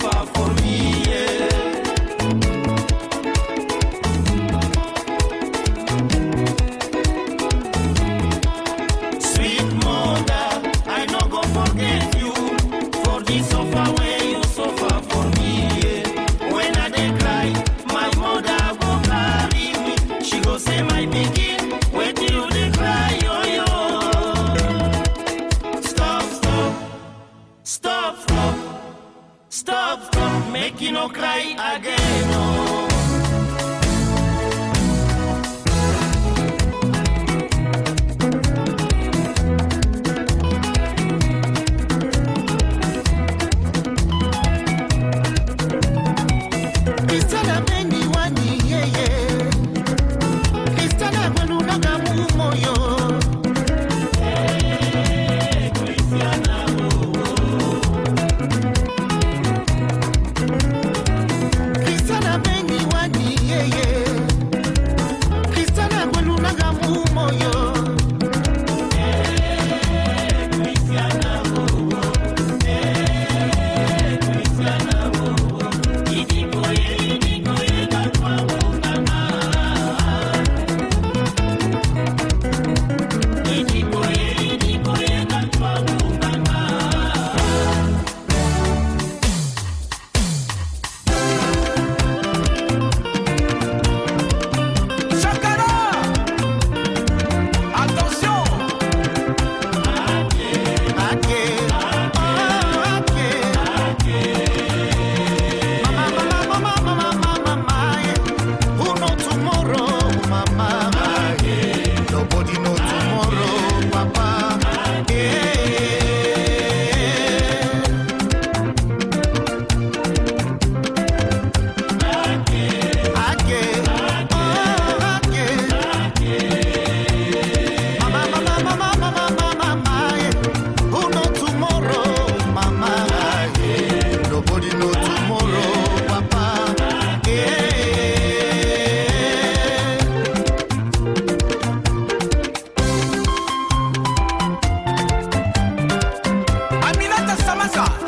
suffer for me. Yeah. Amazon.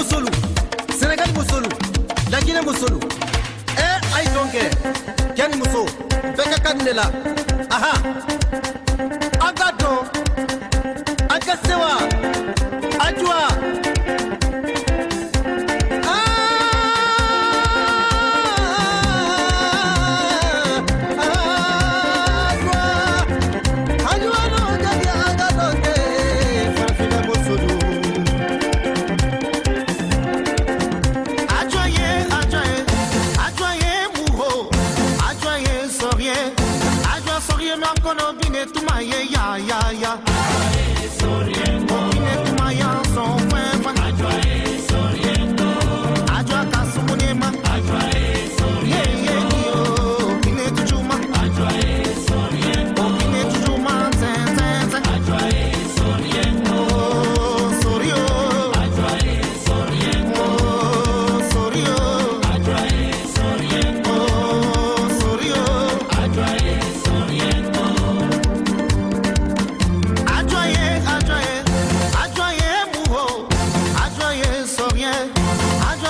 Mali musolu senegali musolu laginɛ musolu ɛ a ye dɔn kɛ cɛ ni muso bɛɛ ka kan nin de la. Aha. An ka dɔn an ka sewa an juwa kono bine tuma ye ya ya ya. Bine tuma ya son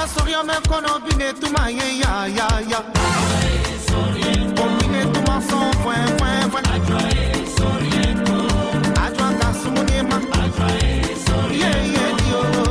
adjoye sorien me kono bine tuma ye ya ya ya. Oh, bine tuma son fwen fwen fwen. Adjoye kasumuni ma. Ye ye dio, bine